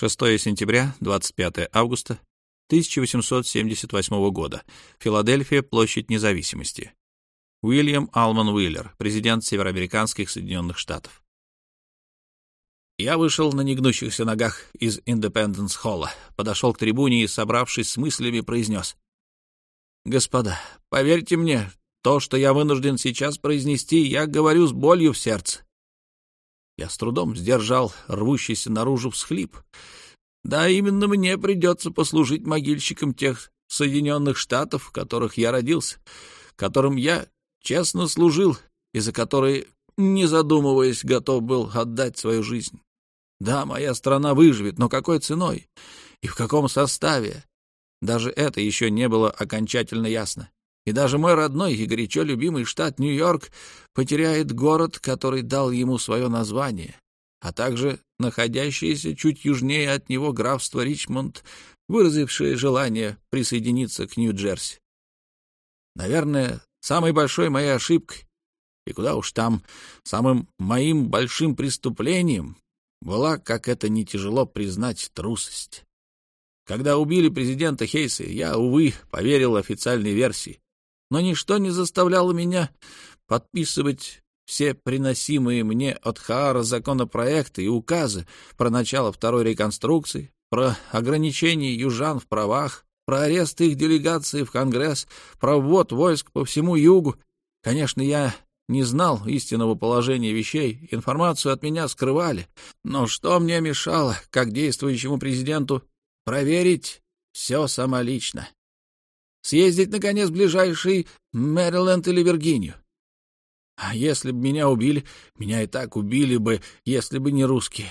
6 сентября, 25 августа 1878 года. Филадельфия, площадь независимости. Уильям Алман Уиллер, президент Североамериканских Соединенных Штатов. Я вышел на негнущихся ногах из Индепенденс-холла, подошел к трибуне и, собравшись с мыслями, произнес. «Господа, поверьте мне, то, что я вынужден сейчас произнести, я говорю с болью в сердце. Я с трудом сдержал рвущийся наружу всхлип. Да, именно мне придется послужить могильщиком тех Соединенных Штатов, в которых я родился, которым я честно служил и за которые, не задумываясь, готов был отдать свою жизнь. Да, моя страна выживет, но какой ценой и в каком составе? Даже это еще не было окончательно ясно. И даже мой родной и горячо любимый штат Нью-Йорк потеряет город, который дал ему свое название, а также находящееся чуть южнее от него графство Ричмонд, выразившее желание присоединиться к Нью-Джерси. Наверное, самой большой моей ошибкой, и куда уж там, самым моим большим преступлением была, как это не тяжело признать, трусость. Когда убили президента Хейса, я, увы, поверил официальной версии, но ничто не заставляло меня подписывать все приносимые мне от Хаара законопроекты и указы про начало второй реконструкции, про ограничение южан в правах, про арест их делегации в Конгресс, про ввод войск по всему югу. Конечно, я не знал истинного положения вещей, информацию от меня скрывали. Но что мне мешало, как действующему президенту, проверить все самолично? Съездить, наконец, в ближайший Мэриленд или Виргинию. А если бы меня убили, меня и так убили бы, если бы не русские.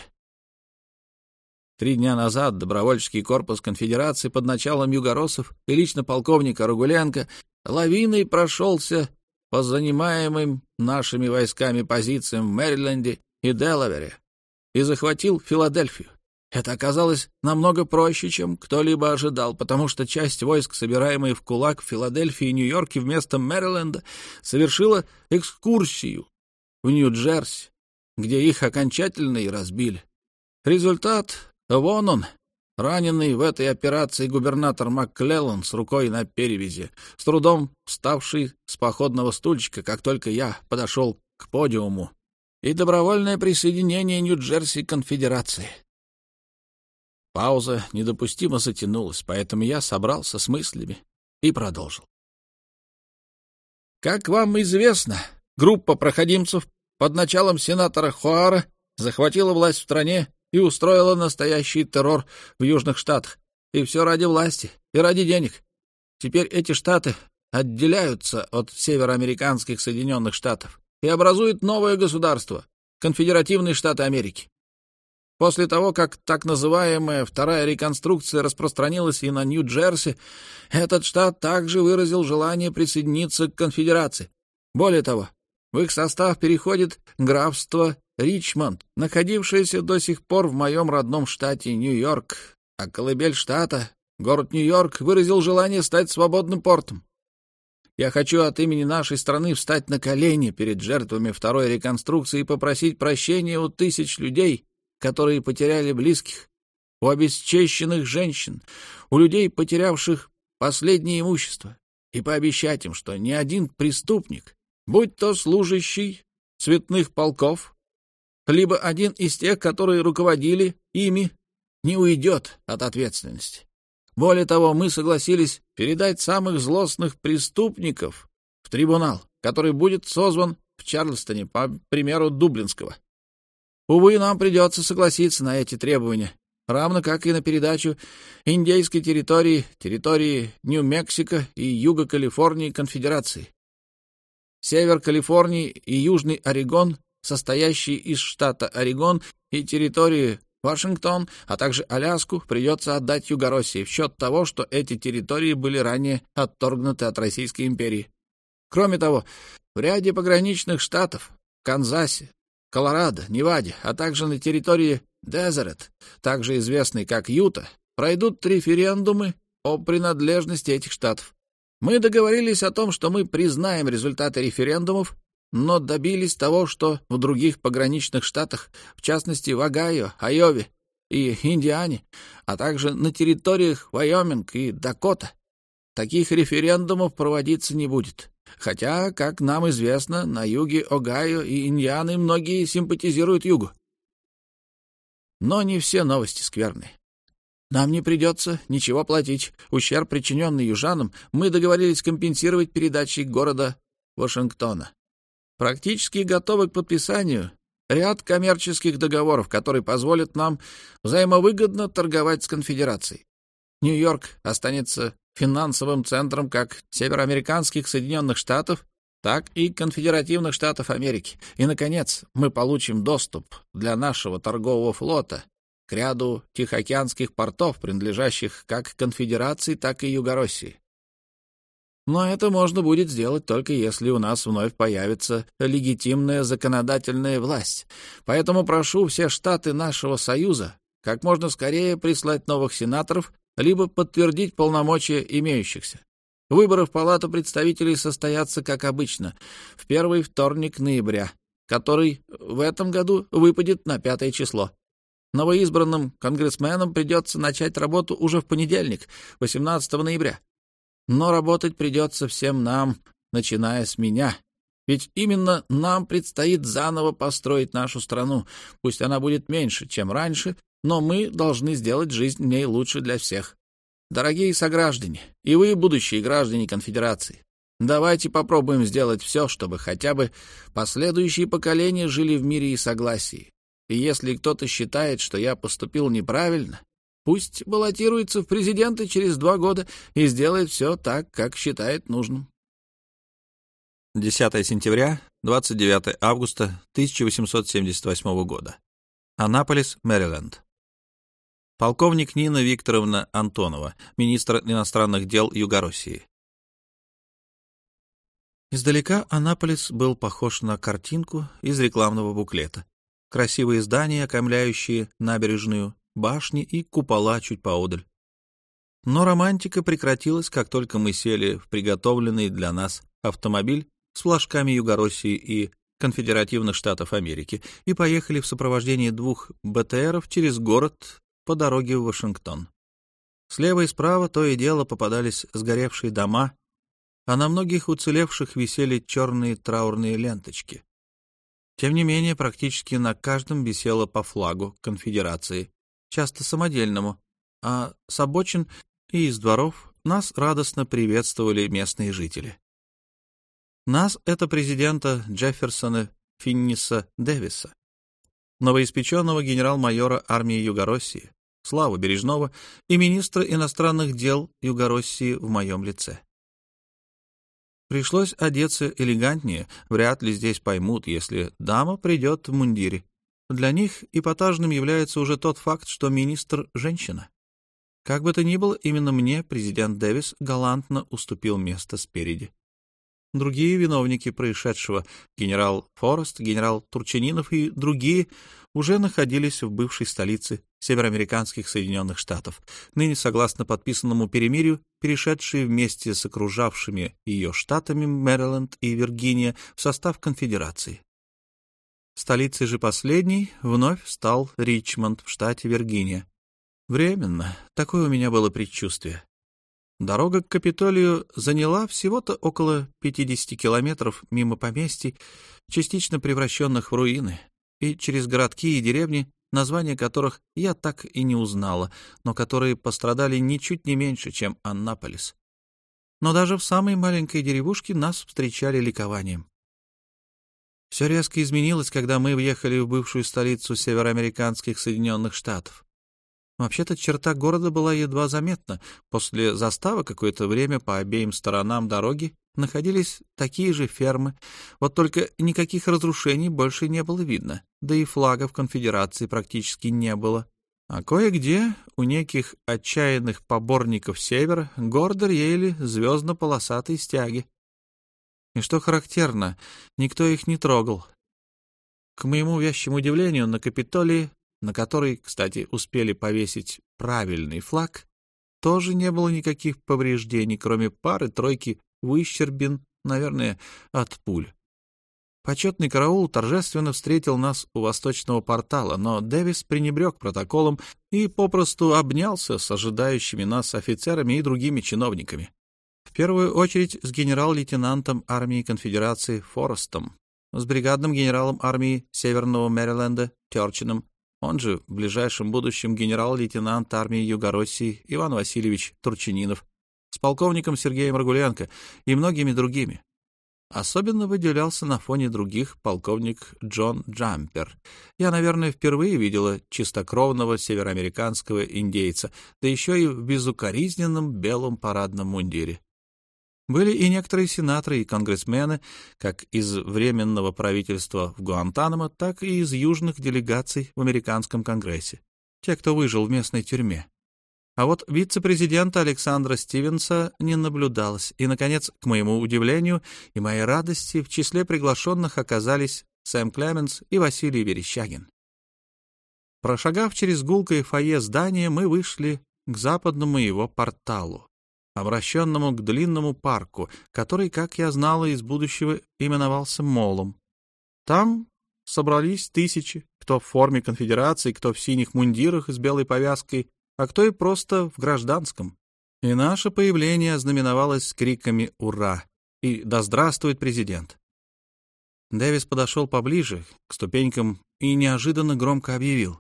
Три дня назад добровольческий корпус конфедерации под началом югоросов и лично полковника Рагуленко лавиной прошелся по занимаемым нашими войсками позициям в Мэриленде и Делавере и захватил Филадельфию. Это оказалось намного проще, чем кто-либо ожидал, потому что часть войск, собираемые в кулак в Филадельфии и Нью-Йорке вместо Мэриленда, совершила экскурсию в Нью-Джерси, где их окончательно и разбили. Результат — вон он, раненый в этой операции губернатор МакКлеллан с рукой на перевязи, с трудом вставший с походного стульчика, как только я подошел к подиуму, и добровольное присоединение Нью-Джерси к конфедерации. Пауза недопустимо затянулась, поэтому я собрался с мыслями и продолжил. Как вам известно, группа проходимцев под началом сенатора Хуара захватила власть в стране и устроила настоящий террор в Южных Штатах. И все ради власти и ради денег. Теперь эти штаты отделяются от североамериканских Соединенных Штатов и образуют новое государство — Конфедеративные Штаты Америки. После того, как так называемая вторая реконструкция распространилась и на Нью-Джерси, этот штат также выразил желание присоединиться к конфедерации. Более того, в их состав переходит графство Ричмонд, находившееся до сих пор в моем родном штате Нью-Йорк, а колыбель штата, город Нью-Йорк, выразил желание стать свободным портом. Я хочу от имени нашей страны встать на колени перед жертвами второй реконструкции и попросить прощения у тысяч людей, которые потеряли близких, у обесчещенных женщин, у людей, потерявших последнее имущество, и пообещать им, что ни один преступник, будь то служащий цветных полков, либо один из тех, которые руководили ими, не уйдет от ответственности. Более того, мы согласились передать самых злостных преступников в трибунал, который будет созван в Чарльстоне по примеру Дублинского. Увы, нам придется согласиться на эти требования, равно как и на передачу индейской территории, территории Нью-Мексико и Юга Калифорнии Конфедерации. Север Калифорнии и Южный Орегон, состоящий из штата Орегон и территории Вашингтон, а также Аляску, придется отдать Югороссии в счет того, что эти территории были ранее отторгнуты от Российской империи. Кроме того, в ряде пограничных штатов, Канзасе, Колорадо, Неваде, а также на территории Дезерет, также известной как Юта, пройдут референдумы о принадлежности этих штатов. Мы договорились о том, что мы признаем результаты референдумов, но добились того, что в других пограничных штатах, в частности в Огайо, Айове и Индиане, а также на территориях Вайоминг и Дакота. Таких референдумов проводиться не будет. Хотя, как нам известно, на юге Огайо и Индианы многие симпатизируют югу. Но не все новости скверны. Нам не придется ничего платить. Ущерб, причиненный южанам, мы договорились компенсировать передачей города Вашингтона. Практически готовы к подписанию ряд коммерческих договоров, которые позволят нам взаимовыгодно торговать с конфедерацией. Нью-Йорк останется финансовым центром как североамериканских Соединенных Штатов, так и конфедеративных Штатов Америки. И, наконец, мы получим доступ для нашего торгового флота к ряду тихоокеанских портов, принадлежащих как конфедерации, так и Югороссии. Но это можно будет сделать только если у нас вновь появится легитимная законодательная власть. Поэтому прошу все штаты нашего Союза как можно скорее прислать новых сенаторов, либо подтвердить полномочия имеющихся. Выборы в Палату представителей состоятся, как обычно, в первый вторник ноября, который в этом году выпадет на пятое число. Новоизбранным конгрессменам придется начать работу уже в понедельник, 18 ноября. Но работать придется всем нам, начиная с меня. Ведь именно нам предстоит заново построить нашу страну. Пусть она будет меньше, чем раньше, но мы должны сделать жизнь в ней лучше для всех. Дорогие сограждане, и вы, будущие граждане конфедерации, давайте попробуем сделать все, чтобы хотя бы последующие поколения жили в мире и согласии. И если кто-то считает, что я поступил неправильно, пусть баллотируется в президенты через два года и сделает все так, как считает нужным. 10 сентября, 29 августа 1878 года. Анаполис, Мэриленд. Полковник Нина Викторовна Антонова, министр иностранных дел Югороссии. Издалека Анаполис был похож на картинку из рекламного буклета. Красивые здания, окаймляющие набережную, башни и купола чуть поодаль. Но романтика прекратилась, как только мы сели в приготовленный для нас автомобиль с флажками Югороссии и конфедеративных штатов Америки и поехали в сопровождении двух БТРов через город по дороге в Вашингтон. Слева и справа то и дело попадались сгоревшие дома, а на многих уцелевших висели черные траурные ленточки. Тем не менее, практически на каждом висело по флагу конфедерации, часто самодельному, а с обочин и из дворов нас радостно приветствовали местные жители. Нас — это президента Джефферсона Финниса Дэвиса, новоиспеченного генерал-майора армии Югороссии, Славу Бережного и министра иностранных дел Югороссии в моем лице. Пришлось одеться элегантнее, вряд ли здесь поймут, если дама придет в мундире. Для них эпатажным является уже тот факт, что министр — женщина. Как бы то ни было, именно мне президент Дэвис галантно уступил место спереди. Другие виновники происшедшего, генерал Форест, генерал Турчанинов и другие, уже находились в бывшей столице североамериканских Соединенных Штатов, ныне, согласно подписанному перемирию, перешедшие вместе с окружавшими ее штатами Мэриленд и Виргиния в состав конфедерации. Столицей же последней вновь стал Ричмонд в штате Виргиния. Временно, такое у меня было предчувствие. Дорога к Капитолию заняла всего-то около 50 километров мимо поместий, частично превращенных в руины, и через городки и деревни, названия которых я так и не узнала, но которые пострадали ничуть не меньше, чем Аннаполис. Но даже в самой маленькой деревушке нас встречали ликованием. Все резко изменилось, когда мы въехали в бывшую столицу североамериканских Соединенных Штатов. Вообще-то черта города была едва заметна. После заставы какое-то время по обеим сторонам дороги находились такие же фермы, вот только никаких разрушений больше не было видно, да и флагов конфедерации практически не было. А кое-где у неких отчаянных поборников севера гордо реяли звездно-полосатые стяги. И что характерно, никто их не трогал. К моему вящему удивлению, на Капитолии на который, кстати, успели повесить правильный флаг, тоже не было никаких повреждений, кроме пары-тройки выщербин, наверное, от пуль. Почетный караул торжественно встретил нас у восточного портала, но Дэвис пренебрег протоколом и попросту обнялся с ожидающими нас офицерами и другими чиновниками. В первую очередь с генерал-лейтенантом армии конфедерации Форестом, с бригадным генералом армии Северного Мэриленда Терчином, он же в ближайшем будущем генерал-лейтенант армии Юго-России Иван Васильевич Турчининов, с полковником Сергеем Рагуленко и многими другими. Особенно выделялся на фоне других полковник Джон Джампер. Я, наверное, впервые видела чистокровного североамериканского индейца, да еще и в безукоризненном белом парадном мундире. Были и некоторые сенаторы и конгрессмены, как из Временного правительства в Гуантанамо, так и из южных делегаций в Американском конгрессе. Те, кто выжил в местной тюрьме. А вот вице-президента Александра Стивенса не наблюдалось, и, наконец, к моему удивлению и моей радости, в числе приглашенных оказались Сэм Клеменс и Василий Верещагин. Прошагав через гулкое фойе здания, мы вышли к западному его порталу, обращенному к длинному парку, который, как я знала из будущего, именовался Молом. Там собрались тысячи, кто в форме конфедерации, кто в синих мундирах с белой повязкой, а кто и просто в гражданском. И наше появление ознаменовалось криками «Ура!» и «Да здравствует президент!». Дэвис подошел поближе к ступенькам и неожиданно громко объявил.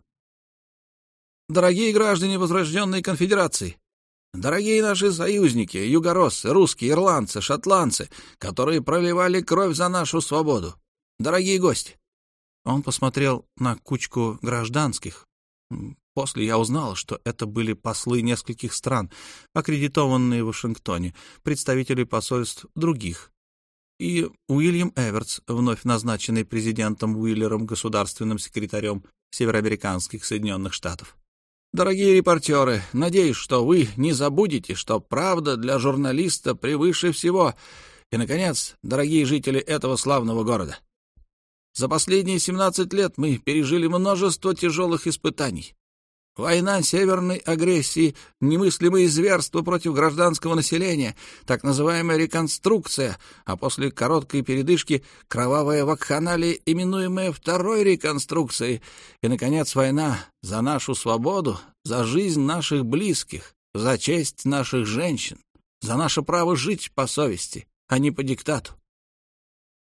«Дорогие граждане Возрожденной Конфедерации! Дорогие наши союзники, югороссы, русские, ирландцы, шотландцы, которые проливали кровь за нашу свободу! Дорогие гости!» Он посмотрел на кучку гражданских, После я узнал, что это были послы нескольких стран, аккредитованные в Вашингтоне, представители посольств других. И Уильям Эвертс, вновь назначенный президентом Уиллером государственным секретарем североамериканских Соединенных Штатов. Дорогие репортеры, надеюсь, что вы не забудете, что правда для журналиста превыше всего. И, наконец, дорогие жители этого славного города. За последние 17 лет мы пережили множество тяжелых испытаний. Война северной агрессии, немыслимые зверства против гражданского населения, так называемая реконструкция, а после короткой передышки кровавая вакханалия, именуемая второй реконструкцией, и, наконец, война за нашу свободу, за жизнь наших близких, за честь наших женщин, за наше право жить по совести, а не по диктату.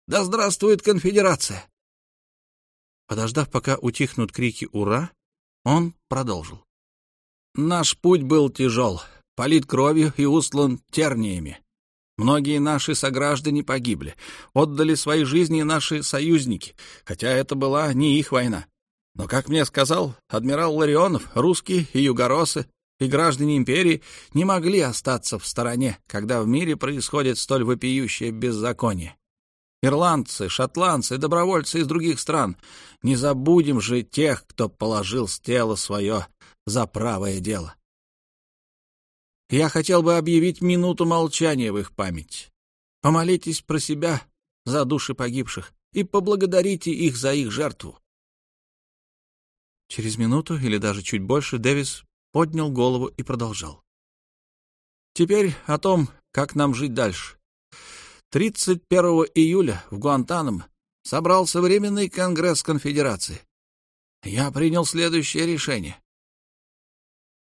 Да здравствует конфедерация! Подождав, пока утихнут крики «Ура!», он продолжил. «Наш путь был тяжел, полит кровью и устлан терниями. Многие наши сограждане погибли, отдали свои жизни наши союзники, хотя это была не их война. Но, как мне сказал адмирал Ларионов, русские и югоросы и граждане империи не могли остаться в стороне, когда в мире происходит столь вопиющее беззаконие. Ирландцы, шотландцы, добровольцы из других стран. Не забудем же тех, кто положил с тела свое за правое дело. Я хотел бы объявить минуту молчания в их память. Помолитесь про себя за души погибших и поблагодарите их за их жертву. Через минуту или даже чуть больше Дэвис поднял голову и продолжал. Теперь о том, как нам жить дальше. 31 июля в Гуантанамо собрался Временный Конгресс Конфедерации. Я принял следующее решение.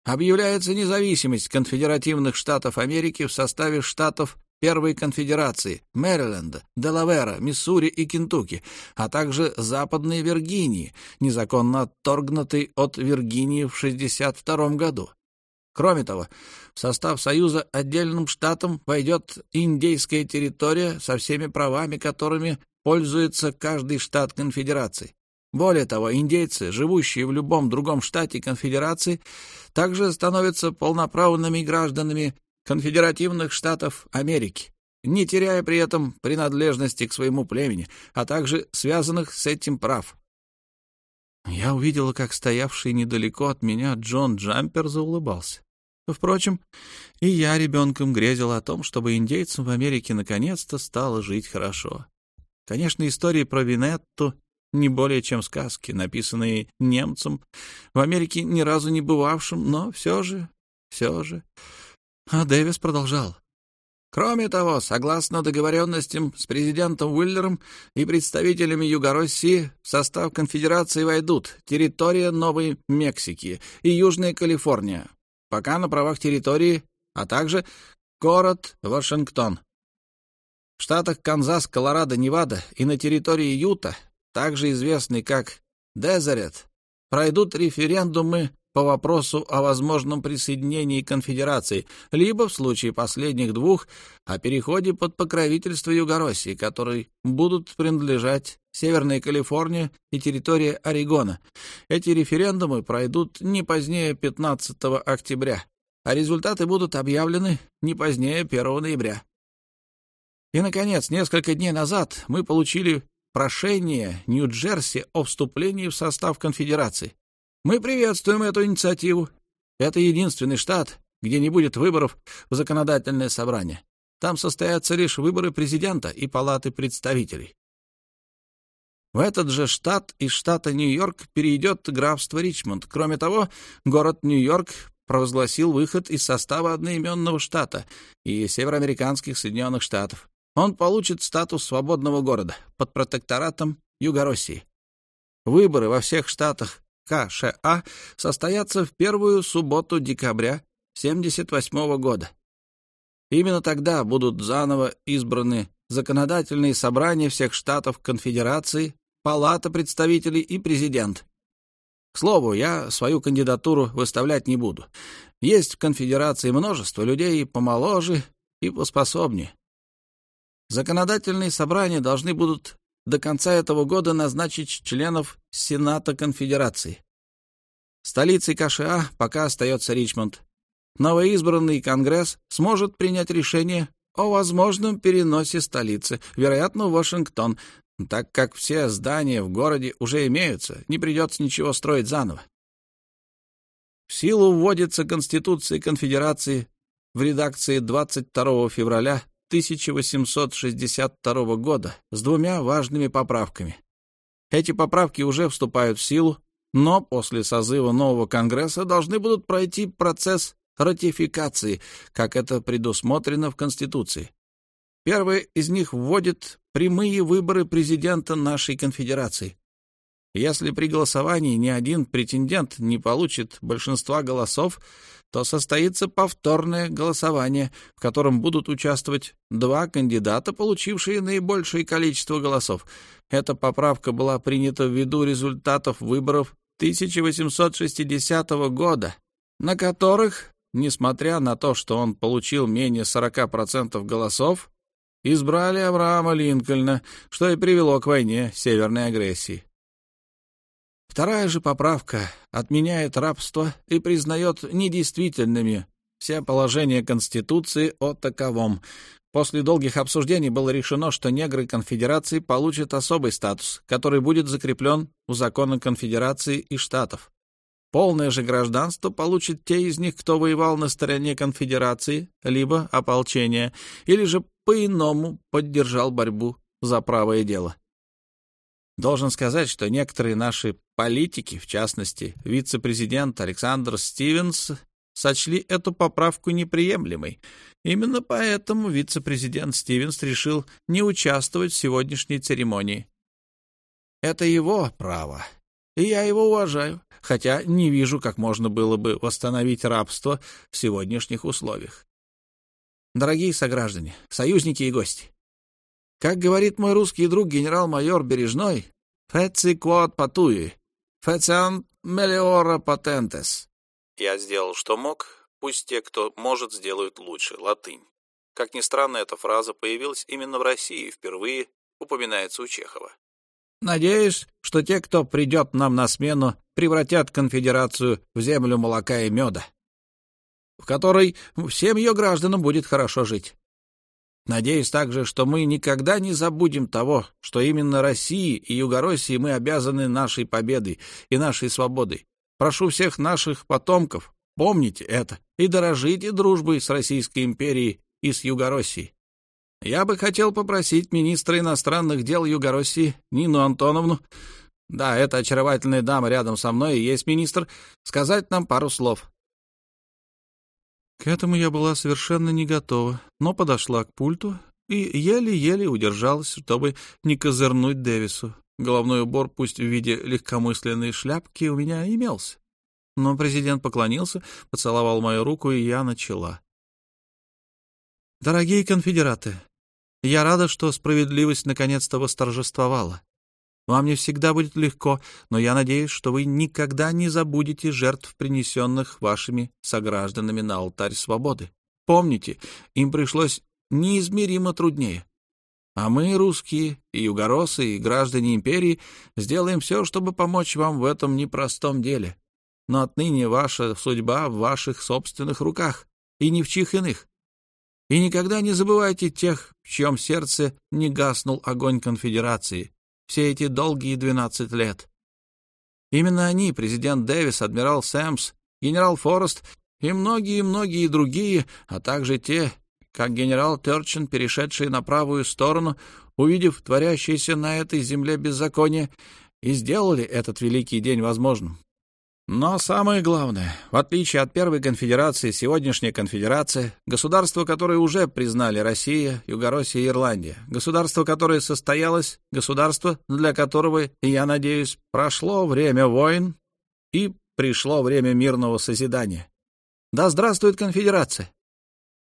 Объявляется независимость конфедеративных штатов Америки в составе штатов Первой конфедерации Мэриленда, Делавера, Миссури и Кентукки, а также Западной Виргинии, незаконно отторгнутой от Виргинии в 1962 году. Кроме того, в состав Союза отдельным штатом войдет индейская территория со всеми правами, которыми пользуется каждый штат конфедерации. Более того, индейцы, живущие в любом другом штате конфедерации, также становятся полноправными гражданами конфедеративных штатов Америки, не теряя при этом принадлежности к своему племени, а также связанных с этим прав. Я увидела, как стоявший недалеко от меня Джон Джампер заулыбался. Впрочем, и я ребенком грезил о том, чтобы индейцам в Америке наконец-то стало жить хорошо. Конечно, истории про Винетту не более чем сказки, написанные немцем, в Америке ни разу не бывавшим, но все же, все же. А Дэвис продолжал. Кроме того, согласно договоренностям с президентом Уиллером и представителями Юго-России, в состав конфедерации войдут территория Новой Мексики и Южная Калифорния, пока на правах территории, а также город Вашингтон. В штатах Канзас, Колорадо, Невада и на территории Юта, также известный как Дезерет, пройдут референдумы по вопросу о возможном присоединении конфедерации, либо, в случае последних двух, о переходе под покровительство Югороссии, которой будут принадлежать Северная Калифорния и территория Орегона. Эти референдумы пройдут не позднее 15 октября, а результаты будут объявлены не позднее 1 ноября. И, наконец, несколько дней назад мы получили прошение Нью-Джерси о вступлении в состав конфедерации. Мы приветствуем эту инициативу. Это единственный штат, где не будет выборов в законодательное собрание. Там состоятся лишь выборы президента и палаты представителей. В этот же штат из штата Нью-Йорк перейдет графство Ричмонд. Кроме того, город Нью-Йорк провозгласил выход из состава одноименного штата и североамериканских Соединенных Штатов. Он получит статус свободного города под протекторатом Юго-России. Выборы во всех штатах КША состоятся в первую субботу декабря 1978 года. Именно тогда будут заново избраны законодательные собрания всех штатов Конфедерации, Палата представителей и президент. К слову, я свою кандидатуру выставлять не буду. Есть в Конфедерации множество людей помоложе и поспособнее. Законодательные собрания должны будут до конца этого года назначить членов Сената Конфедерации. Столицей КША пока остается Ричмонд. Новоизбранный Конгресс сможет принять решение о возможном переносе столицы, вероятно, в Вашингтон, так как все здания в городе уже имеются, не придется ничего строить заново. В силу вводится Конституция Конфедерации в редакции 22 февраля 1862 года с двумя важными поправками. Эти поправки уже вступают в силу, но после созыва нового Конгресса должны будут пройти процесс ратификации, как это предусмотрено в Конституции. Первый из них вводит прямые выборы президента нашей конфедерации. Если при голосовании ни один претендент не получит большинства голосов, то состоится повторное голосование, в котором будут участвовать два кандидата, получившие наибольшее количество голосов. Эта поправка была принята ввиду результатов выборов 1860 года, на которых, несмотря на то, что он получил менее 40% голосов, избрали Авраама Линкольна, что и привело к войне северной агрессии. Вторая же поправка отменяет рабство и признает недействительными все положения Конституции о таковом. После долгих обсуждений было решено, что негры конфедерации получат особый статус, который будет закреплен в законах конфедерации и штатов. Полное же гражданство получат те из них, кто воевал на стороне конфедерации, либо ополчения, или же по-иному поддержал борьбу за правое дело. Должен сказать, что некоторые наши политики, в частности, вице-президент Александр Стивенс, сочли эту поправку неприемлемой. Именно поэтому вице-президент Стивенс решил не участвовать в сегодняшней церемонии. Это его право, и я его уважаю, хотя не вижу, как можно было бы восстановить рабство в сегодняшних условиях. Дорогие сограждане, союзники и гости, как говорит мой русский друг генерал-майор Бережной, «Феци квот патуи, фециан мелиора патентес». Я сделал, что мог, пусть те, кто может, сделают лучше, латынь. Как ни странно, эта фраза появилась именно в России, впервые упоминается у Чехова. Надеюсь, что те, кто придет нам на смену, превратят конфедерацию в землю молока и меда, в которой всем ее гражданам будет хорошо жить. Надеюсь также, что мы никогда не забудем того, что именно России и Югороссии мы обязаны нашей победой и нашей свободой. Прошу всех наших потомков, помните это и дорожите дружбой с Российской империей и с Югороссией. Я бы хотел попросить министра иностранных дел Югороссии Нину Антоновну, да, эта очаровательная дама рядом со мной и есть министр, сказать нам пару слов. К этому я была совершенно не готова, но подошла к пульту и еле-еле удержалась, чтобы не козырнуть Дэвису. Головной убор, пусть в виде легкомысленной шляпки, у меня имелся. Но президент поклонился, поцеловал мою руку, и я начала. «Дорогие конфедераты, я рада, что справедливость наконец-то восторжествовала. Вам не всегда будет легко, но я надеюсь, что вы никогда не забудете жертв, принесенных вашими согражданами на алтарь свободы. Помните, им пришлось неизмеримо труднее. А мы, русские, и югоросы, и граждане империи, сделаем все, чтобы помочь вам в этом непростом деле. Но отныне ваша судьба в ваших собственных руках, и ни в чьих иных. И никогда не забывайте тех, в чьем сердце не гаснул огонь конфедерации все эти долгие двенадцать лет. Именно они, президент Дэвис, адмирал Сэмс, генерал Форест и многие-многие другие, а также те, как генерал Терчин, перешедшие на правую сторону, увидев творящееся на этой земле беззаконие, и сделали этот великий день возможным. Но самое главное, в отличие от Первой конфедерации, сегодняшняя конфедерация, государство, которое уже признали Россия, Югороссия и Ирландия, государство, которое состоялось, государство, для которого, я надеюсь, прошло время войн и пришло время мирного созидания. Да здравствует конфедерация!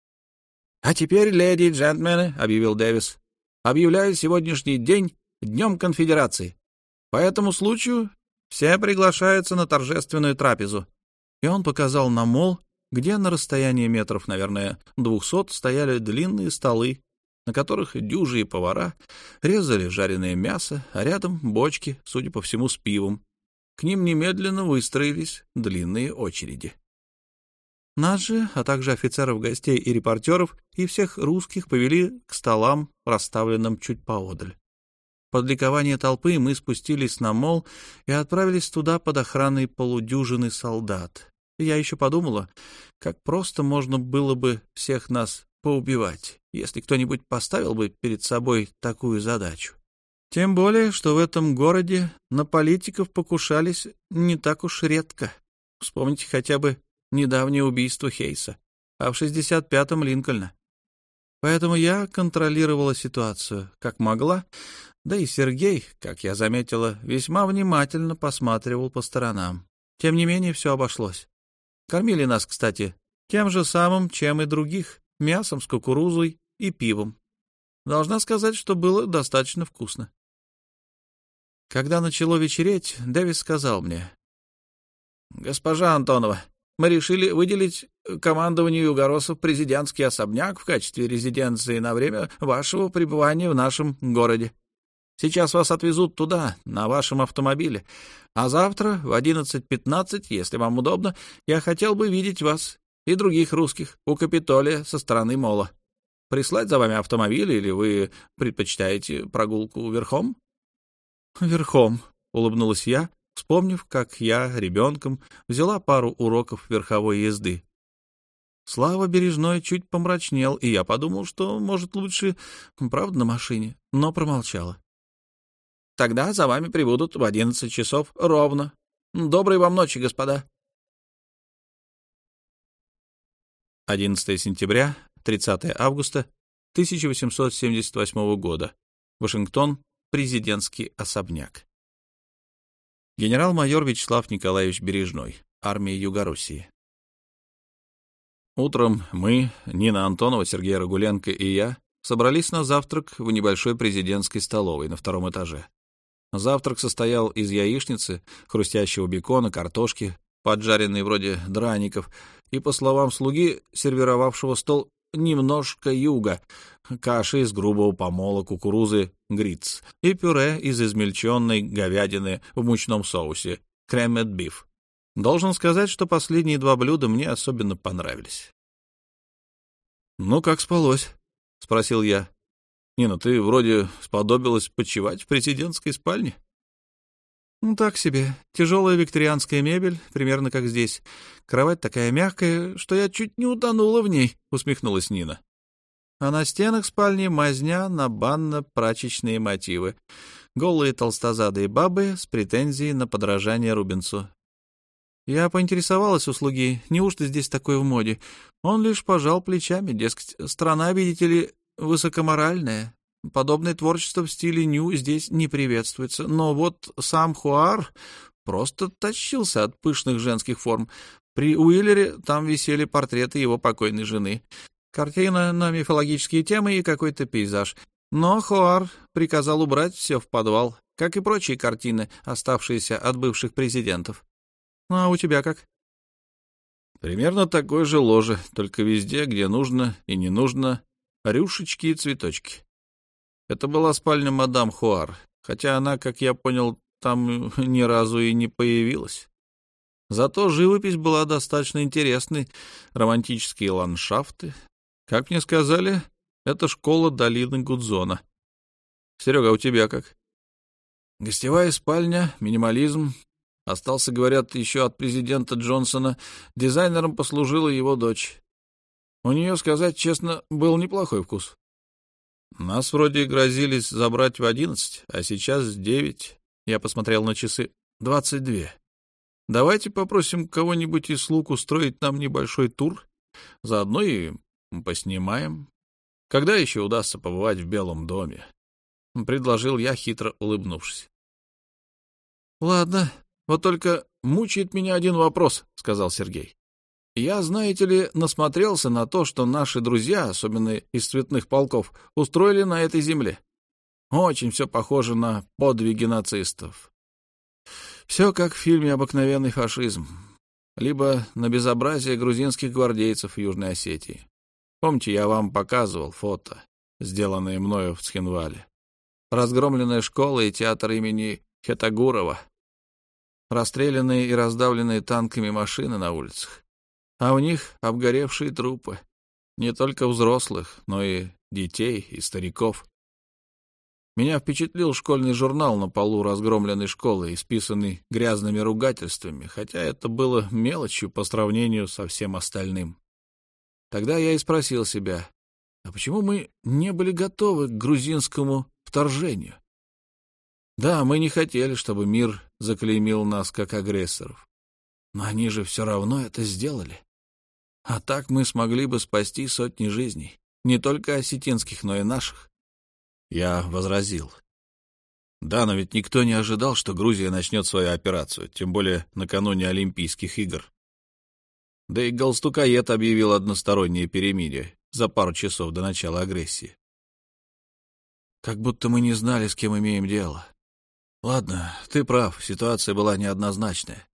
— А теперь, леди и джентльмены, — объявил Дэвис, — объявляю сегодняшний день Днем Конфедерации. По этому случаю все приглашаются на торжественную трапезу. И он показал на мол, где на расстоянии метров, наверное, двухсот стояли длинные столы, на которых дюжи повара резали жареное мясо, а рядом бочки, судя по всему, с пивом. К ним немедленно выстроились длинные очереди. Нас же, а также офицеров, гостей и репортеров, и всех русских повели к столам, расставленным чуть поодаль. Под ликование толпы мы спустились на мол и отправились туда под охраной полудюжины солдат. Я еще подумала, как просто можно было бы всех нас поубивать, если кто-нибудь поставил бы перед собой такую задачу. Тем более, что в этом городе на политиков покушались не так уж редко. Вспомните хотя бы недавнее убийство Хейса, а в 65-м Линкольна. Поэтому я контролировала ситуацию как могла, да и Сергей, как я заметила, весьма внимательно посматривал по сторонам. Тем не менее, все обошлось. Кормили нас, кстати, тем же самым, чем и других, мясом с кукурузой и пивом. Должна сказать, что было достаточно вкусно. Когда начало вечереть, Дэвис сказал мне. — Госпожа Антонова, мы решили выделить командованию югоросов президентский особняк в качестве резиденции на время вашего пребывания в нашем городе. Сейчас вас отвезут туда, на вашем автомобиле. А завтра в 11.15, если вам удобно, я хотел бы видеть вас и других русских у Капитолия со стороны Мола. Прислать за вами автомобиль или вы предпочитаете прогулку верхом? — Верхом, — улыбнулась я, вспомнив, как я ребенком взяла пару уроков верховой езды. Слава Бережной чуть помрачнел, и я подумал, что, может, лучше, правда, на машине, но промолчала. Тогда за вами прибудут в одиннадцать часов ровно. Доброй вам ночи, господа. 11 сентября, 30 августа 1878 года. Вашингтон, президентский особняк. Генерал-майор Вячеслав Николаевич Бережной, армия Югороссии. Утром мы, Нина Антонова, Сергей Рагуленко и я собрались на завтрак в небольшой президентской столовой на втором этаже. Завтрак состоял из яичницы, хрустящего бекона, картошки, поджаренной вроде драников, и, по словам слуги, сервировавшего стол, немножко юга, каши из грубого помола кукурузы гриц и пюре из измельченной говядины в мучном соусе кремет биф. Должен сказать, что последние два блюда мне особенно понравились. «Ну, как спалось?» — спросил я. Нина, ты вроде сподобилась почевать в президентской спальне. Ну, так себе. Тяжелая викторианская мебель, примерно как здесь. Кровать такая мягкая, что я чуть не утонула в ней, усмехнулась Нина. А на стенах спальни мазня на банно-прачечные мотивы. Голые толстозадые бабы с претензией на подражание Рубенсу. Я поинтересовалась у слуги, неужто здесь такое в моде. Он лишь пожал плечами, дескать, страна, видите ли, высокоморальная. Подобное творчество в стиле ню здесь не приветствуется. Но вот сам Хуар просто тащился от пышных женских форм. При Уиллере там висели портреты его покойной жены. Картина на мифологические темы и какой-то пейзаж. Но Хуар приказал убрать все в подвал, как и прочие картины, оставшиеся от бывших президентов. Ну, а у тебя как? Примерно такое же ложе, только везде, где нужно и не нужно, рюшечки и цветочки. Это была спальня мадам Хуар, хотя она, как я понял, там ни разу и не появилась. Зато живопись была достаточно интересной, романтические ландшафты. Как мне сказали, это школа долины Гудзона. Серега, а у тебя как? Гостевая спальня, минимализм. Остался, говорят, еще от президента Джонсона. Дизайнером послужила его дочь. У нее, сказать честно, был неплохой вкус. Нас вроде грозились забрать в одиннадцать, а сейчас девять. Я посмотрел на часы. Двадцать две. Давайте попросим кого-нибудь из слуг устроить нам небольшой тур. Заодно и поснимаем. Когда еще удастся побывать в Белом доме? — предложил я, хитро улыбнувшись. — Ладно, вот только мучает меня один вопрос, — сказал Сергей. Я, знаете ли, насмотрелся на то, что наши друзья, особенно из цветных полков, устроили на этой земле. Очень все похоже на подвиги нацистов. Все как в фильме «Обыкновенный фашизм», либо на безобразие грузинских гвардейцев Южной Осетии. Помните, я вам показывал фото, сделанное мною в Цхинвале. Разгромленная школа и театр имени Хетагурова. Расстрелянные и раздавленные танками машины на улицах. А у них обгоревшие трупы. Не только взрослых, но и детей и стариков. Меня впечатлил школьный журнал на полу разгромленной школы, исписанный грязными ругательствами, хотя это было мелочью по сравнению со всем остальным. Тогда я и спросил себя, а почему мы не были готовы к грузинскому вторжению? Да, мы не хотели, чтобы мир заклеймил нас как агрессоров. Но они же все равно это сделали. А так мы смогли бы спасти сотни жизней, не только осетинских, но и наших. Я возразил. Да, но ведь никто не ожидал, что Грузия начнет свою операцию, тем более накануне Олимпийских игр. Да и Галстукаед объявил одностороннее перемирие за пару часов до начала агрессии. Как будто мы не знали, с кем имеем дело. Ладно, ты прав, ситуация была неоднозначная.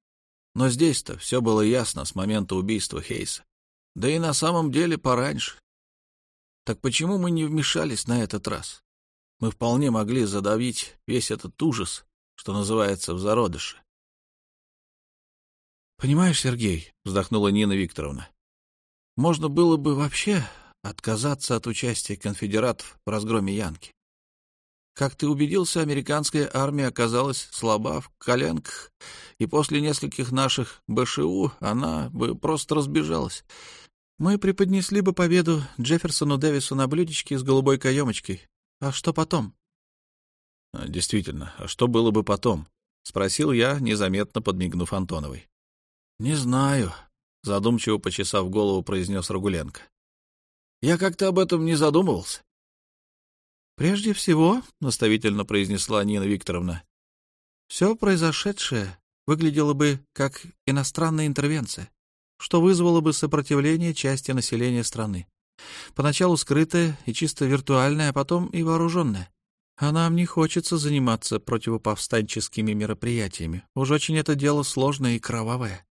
Но здесь-то все было ясно с момента убийства Хейса. Да и на самом деле пораньше. Так почему мы не вмешались на этот раз? Мы вполне могли задавить весь этот ужас, что называется, в зародыше. Понимаешь, Сергей, вздохнула Нина Викторовна, можно было бы вообще отказаться от участия конфедератов в разгроме Янки. Как ты убедился, американская армия оказалась слаба в коленках, и после нескольких наших БШУ она бы просто разбежалась. Мы преподнесли бы победу Джефферсону Дэвису на блюдечке с голубой каемочкой. А что потом? — Действительно, а что было бы потом? — спросил я, незаметно подмигнув Антоновой. — Не знаю, — задумчиво почесав голову, произнес Рагуленко. — Я как-то об этом не задумывался. — Прежде всего, — наставительно произнесла Нина Викторовна, — все произошедшее выглядело бы как иностранная интервенция, что вызвало бы сопротивление части населения страны. Поначалу скрытое и чисто виртуальное, а потом и вооруженное. А нам не хочется заниматься противоповстанческими мероприятиями. Уж очень это дело сложное и кровавое.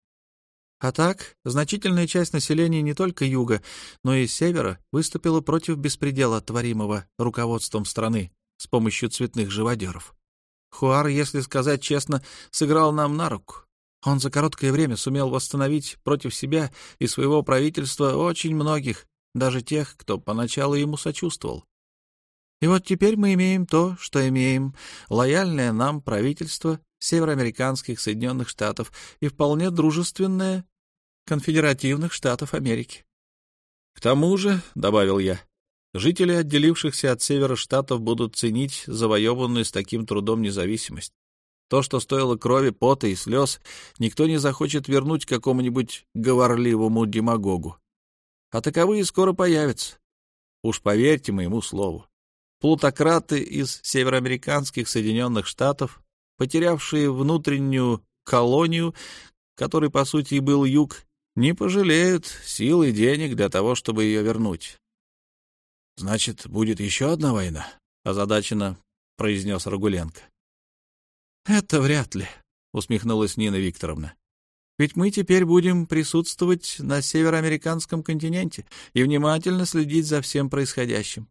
А так, значительная часть населения не только юга, но и севера выступила против беспредела, творимого руководством страны с помощью цветных живодеров. Хуар, если сказать честно, сыграл нам на руку. Он за короткое время сумел восстановить против себя и своего правительства очень многих, даже тех, кто поначалу ему сочувствовал. И вот теперь мы имеем то, что имеем, лояльное нам правительство североамериканских Соединенных Штатов и вполне дружественное конфедеративных Штатов Америки. К тому же, — добавил я, — жители отделившихся от севера штатов будут ценить завоеванную с таким трудом независимость. То, что стоило крови, пота и слез, никто не захочет вернуть какому-нибудь говорливому демагогу. А таковые скоро появятся. Уж поверьте моему слову. Плутократы из североамериканских Соединенных Штатов, потерявшие внутреннюю колонию, который, по сути, и был юг, не пожалеют сил и денег для того, чтобы ее вернуть. — Значит, будет еще одна война? — озадаченно произнес Рагуленко. — Это вряд ли, — усмехнулась Нина Викторовна. — Ведь мы теперь будем присутствовать на североамериканском континенте и внимательно следить за всем происходящим.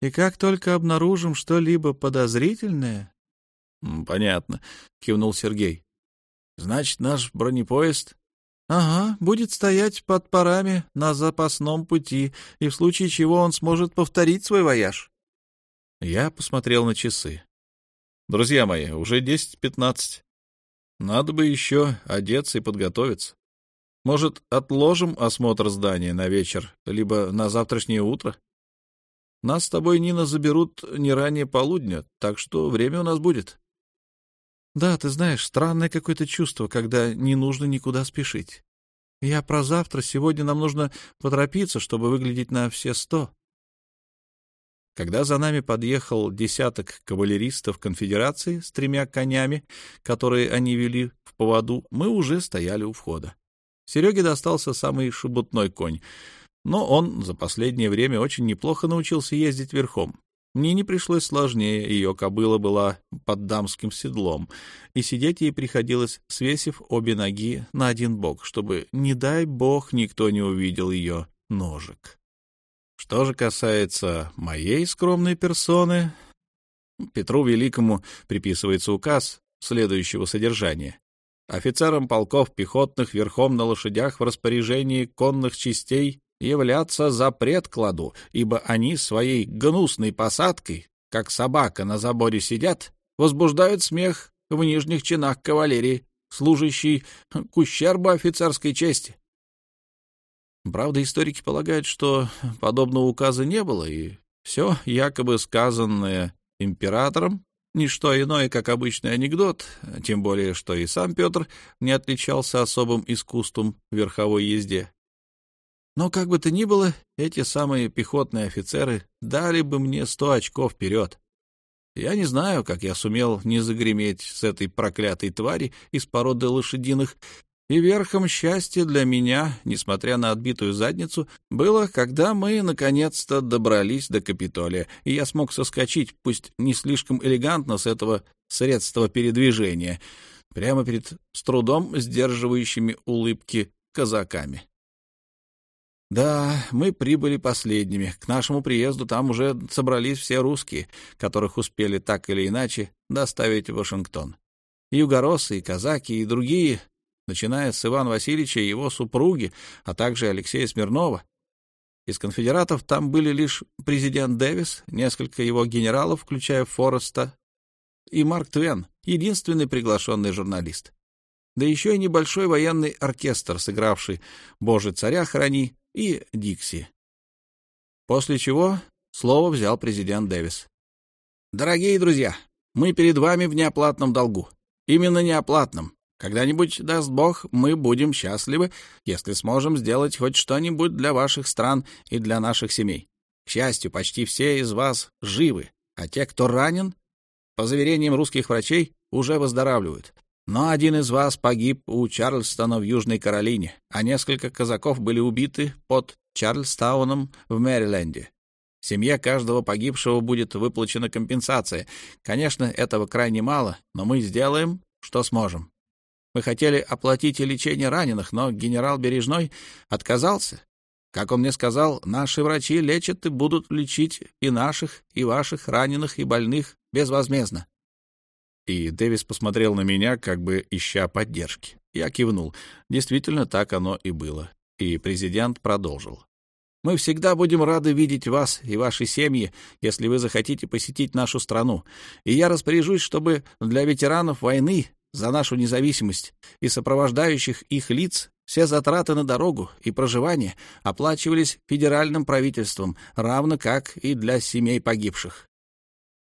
И как только обнаружим что-либо подозрительное... — Понятно, — кивнул Сергей. — Значит, наш бронепоезд Ага, будет стоять под парами на запасном пути, и в случае чего он сможет повторить свой вояж. Я посмотрел на часы. Друзья мои, уже десять-пятнадцать. Надо бы еще одеться и подготовиться. Может, отложим осмотр здания на вечер, либо на завтрашнее утро? Нас с тобой, Нина, заберут не ранее полудня, так что время у нас будет. Да, ты знаешь, странное какое-то чувство, когда не нужно никуда спешить. Я про завтра, сегодня нам нужно поторопиться, чтобы выглядеть на все сто. Когда за нами подъехал десяток кавалеристов конфедерации с тремя конями, которые они вели в поводу, мы уже стояли у входа. Сереге достался самый шебутной конь, но он за последнее время очень неплохо научился ездить верхом. Мне не пришлось сложнее, ее кобыла была под дамским седлом, и сидеть ей приходилось, свесив обе ноги на один бок, чтобы, не дай бог, никто не увидел ее ножек. Что же касается моей скромной персоны, Петру Великому приписывается указ следующего содержания. Офицерам полков пехотных верхом на лошадях в распоряжении конных частей являться запрет кладу, ибо они своей гнусной посадкой, как собака на заборе сидят, возбуждают смех в нижних чинах кавалерии, служащей к ущербу офицерской чести. Правда, историки полагают, что подобного указа не было, и все якобы сказанное императором — ничто иное, как обычный анекдот, тем более, что и сам Петр не отличался особым искусством в верховой езде. Но как бы то ни было, эти самые пехотные офицеры дали бы мне сто очков вперед. Я не знаю, как я сумел не загреметь с этой проклятой твари из породы лошадиных, и верхом счастья для меня, несмотря на отбитую задницу, было, когда мы наконец-то добрались до Капитолия, и я смог соскочить, пусть не слишком элегантно, с этого средства передвижения, прямо перед с трудом сдерживающими улыбки казаками. Да, мы прибыли последними. К нашему приезду там уже собрались все русские, которых успели так или иначе доставить в Вашингтон. Югороссы, и казаки, и другие, начиная с Ивана Васильевича и его супруги, а также Алексея Смирнова. Из конфедератов там были лишь президент Дэвис, несколько его генералов, включая Фореста, и Марк Твен, единственный приглашенный журналист. Да еще и небольшой военный оркестр, сыгравший «Боже, царя храни» и Дикси. После чего слово взял президент Дэвис. «Дорогие друзья, мы перед вами в неоплатном долгу. Именно неоплатном. Когда-нибудь, даст Бог, мы будем счастливы, если сможем сделать хоть что-нибудь для ваших стран и для наших семей. К счастью, почти все из вас живы, а те, кто ранен, по заверениям русских врачей, уже выздоравливают. Но один из вас погиб у Чарльстона в Южной Каролине, а несколько казаков были убиты под Чарльстауном в Мэриленде. Семье каждого погибшего будет выплачена компенсация. Конечно, этого крайне мало, но мы сделаем, что сможем. Мы хотели оплатить и лечение раненых, но генерал Бережной отказался. Как он мне сказал, наши врачи лечат и будут лечить и наших, и ваших раненых и больных безвозмездно. И Дэвис посмотрел на меня, как бы ища поддержки. Я кивнул. Действительно, так оно и было. И президент продолжил. «Мы всегда будем рады видеть вас и ваши семьи, если вы захотите посетить нашу страну. И я распоряжусь, чтобы для ветеранов войны за нашу независимость и сопровождающих их лиц все затраты на дорогу и проживание оплачивались федеральным правительством, равно как и для семей погибших.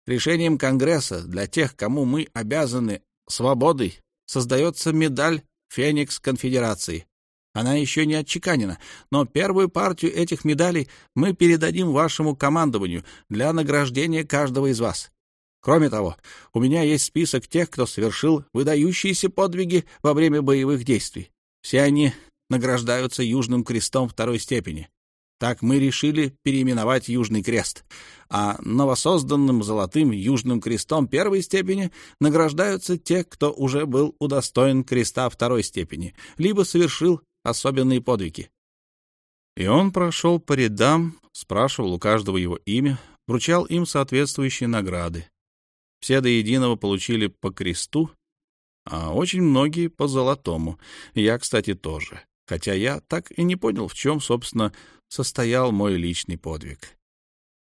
Решением Конгресса для тех, кому мы обязаны свободой создается медаль «Феникс Конфедерации». Она еще не отчеканена, но первую партию этих медалей мы передадим вашему командованию для награждения каждого из вас. Кроме того, у меня есть список тех, кто совершил выдающиеся подвиги во время боевых действий. Все они награждаются Южным крестом второй степени. Так мы решили переименовать Южный крест, а новосозданным золотым Южным крестом первой степени награждаются те, кто уже был удостоен креста второй степени, либо совершил особенные подвиги. И он прошел по рядам, спрашивал у каждого его имя, вручал им соответствующие награды. Все до единого получили по кресту, а очень многие по золотому. Я, кстати, тоже. Хотя я так и не понял, в чем, собственно, состоял мой личный подвиг.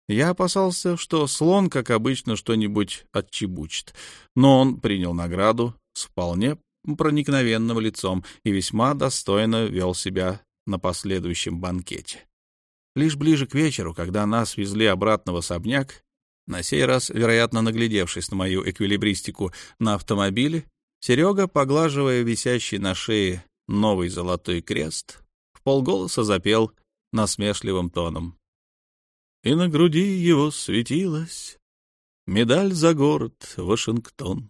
Я опасался, что слон, как обычно, что-нибудь отчебучит, но он принял награду с вполне проникновенным лицом и весьма достойно вел себя на последующем банкете. Лишь ближе к вечеру, когда нас везли обратно в особняк, на сей раз, вероятно, наглядевшись на мою эквилибристику на автомобиле, Серега, поглаживая висящий на шее новый золотой крест, в полголоса запел насмешливым тоном. И на груди его светилась медаль за город Вашингтон.